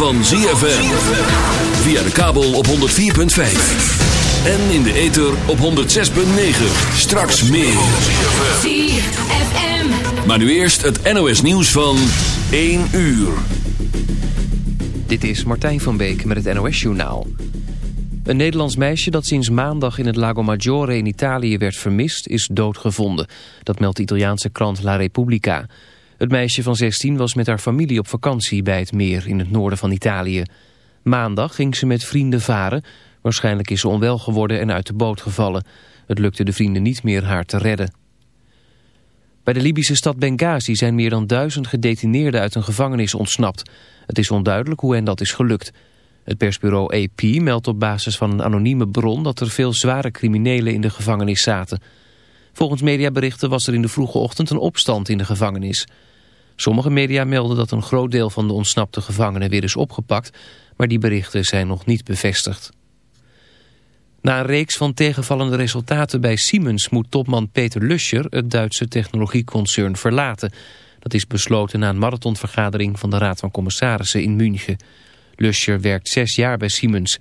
van ZFM. Via de kabel op 104.5. En in de ether op 106.9. Straks meer. ZFM. Maar nu eerst het NOS nieuws van 1 uur. Dit is Martijn van Beek met het NOS-journaal. Een Nederlands meisje dat sinds maandag in het Lago Maggiore in Italië werd vermist... is doodgevonden. Dat meldt de Italiaanse krant La Repubblica. Het meisje van 16 was met haar familie op vakantie bij het meer in het noorden van Italië. Maandag ging ze met vrienden varen. Waarschijnlijk is ze onwel geworden en uit de boot gevallen. Het lukte de vrienden niet meer haar te redden. Bij de Libische stad Benghazi zijn meer dan duizend gedetineerden uit een gevangenis ontsnapt. Het is onduidelijk hoe hen dat is gelukt. Het persbureau AP meldt op basis van een anonieme bron dat er veel zware criminelen in de gevangenis zaten. Volgens mediaberichten was er in de vroege ochtend een opstand in de gevangenis. Sommige media melden dat een groot deel van de ontsnapte gevangenen weer is opgepakt, maar die berichten zijn nog niet bevestigd. Na een reeks van tegenvallende resultaten bij Siemens moet topman Peter Luscher het Duitse technologieconcern verlaten. Dat is besloten na een marathonvergadering van de Raad van Commissarissen in München. Luscher werkt zes jaar bij Siemens.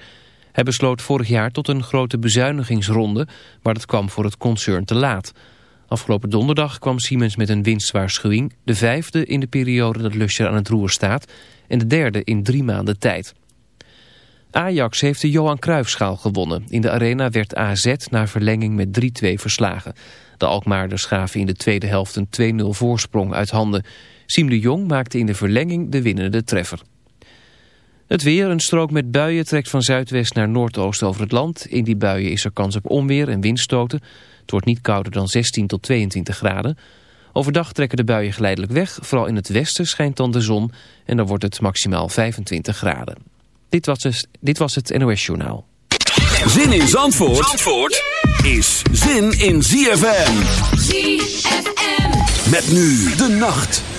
Hij besloot vorig jaar tot een grote bezuinigingsronde, maar dat kwam voor het concern te laat. Afgelopen donderdag kwam Siemens met een winstwaarschuwing, de vijfde in de periode dat Luscher aan het roer staat en de derde in drie maanden tijd. Ajax heeft de Johan Cruijffschaal gewonnen. In de arena werd AZ na verlenging met 3-2 verslagen. De Alkmaarders gaven in de tweede helft een 2-0 voorsprong uit handen. Siem de Jong maakte in de verlenging de winnende treffer. Het weer, een strook met buien, trekt van zuidwest naar noordoost over het land. In die buien is er kans op onweer en windstoten. Het wordt niet kouder dan 16 tot 22 graden. Overdag trekken de buien geleidelijk weg. Vooral in het westen schijnt dan de zon en dan wordt het maximaal 25 graden. Dit was het, dit was het NOS Journaal. Zin in Zandvoort, Zandvoort is zin in ZFM. ZFM. Met nu de nacht.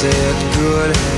said goodbye,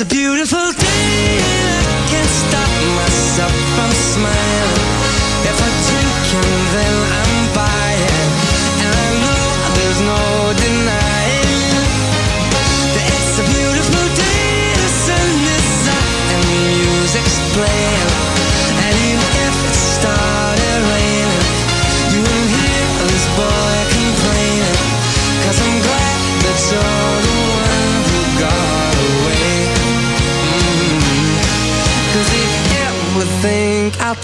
It's a beautiful day, and I can't stop myself from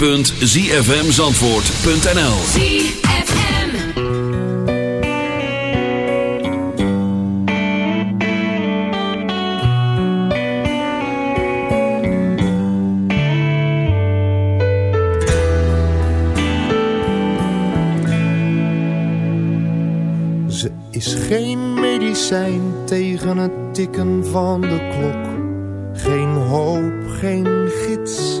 www.zfmzandvoort.nl ZFM. Ze is geen medicijn tegen het tikken van de klok. Geen hoop, geen gids,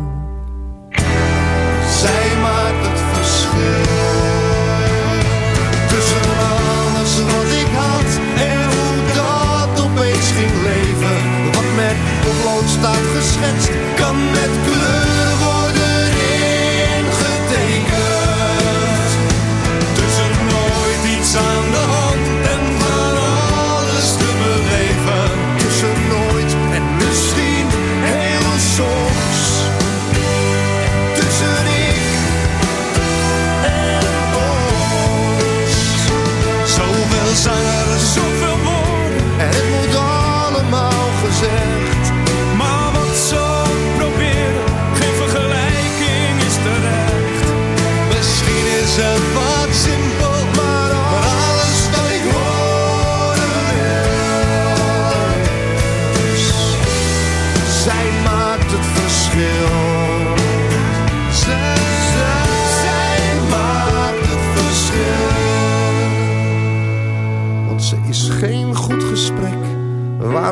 Geschetst,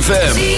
ZFM.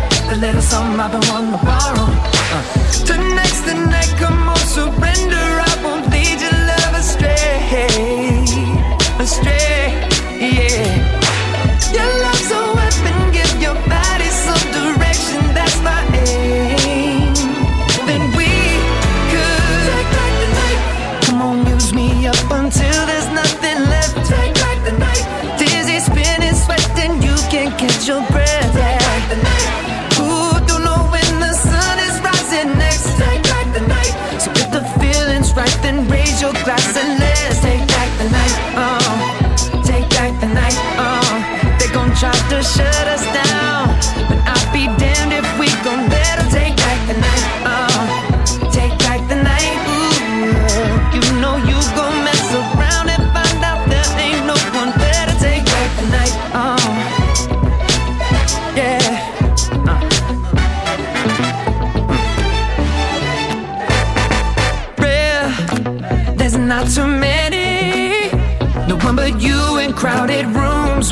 the little something I've been wanting to borrow. Uh. Tonight's the night, come on, surrender. I won't lead your love astray, astray, yeah. Your love's a weapon, give your body glass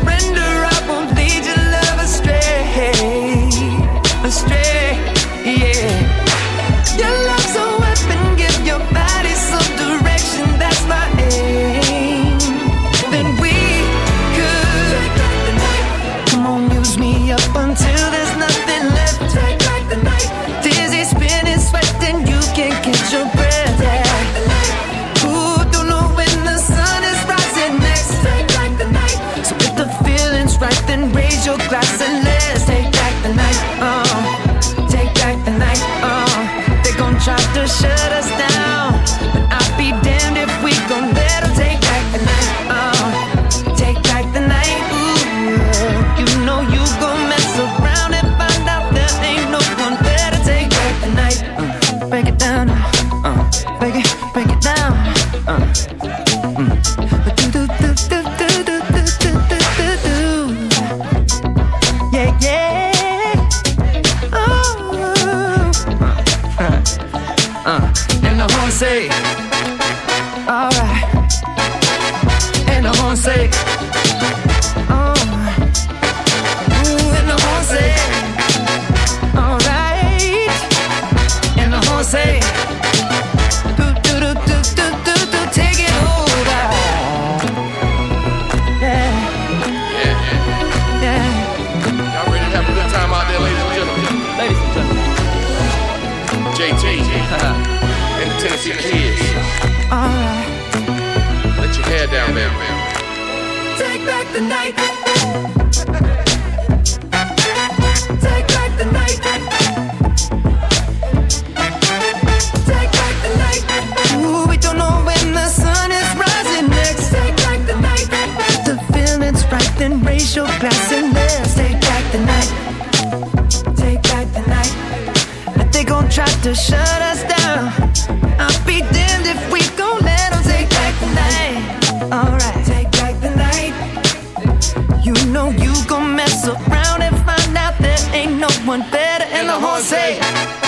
Surrender. I won't lead your love astray. Astray, yeah. Ladies and gentlemen. JT and the Tennessee Kids. Alright. Let your hair down, man. Take back the night. to shut us down. I'll be damned if we gon' let them take back the night. Alright, take back the night. You know you gon' mess around and find out there ain't no one better in the whole state.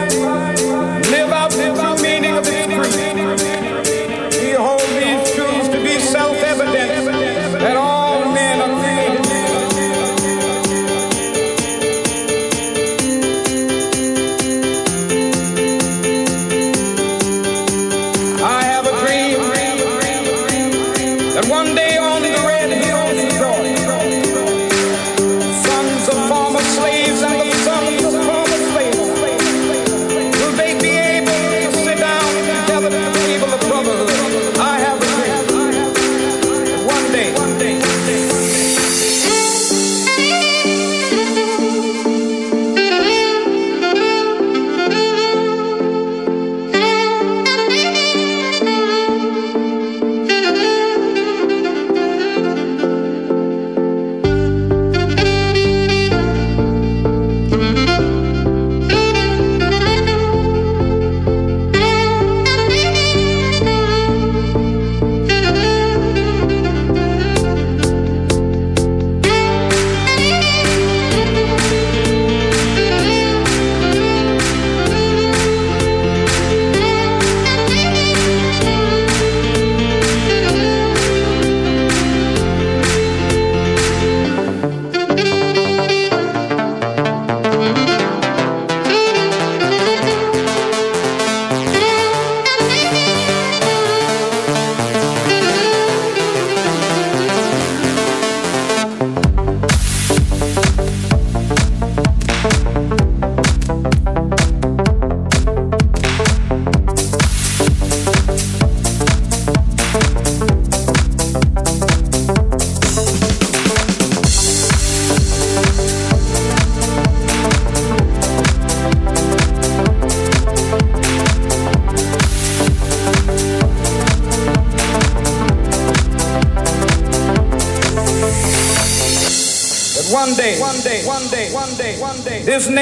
His name.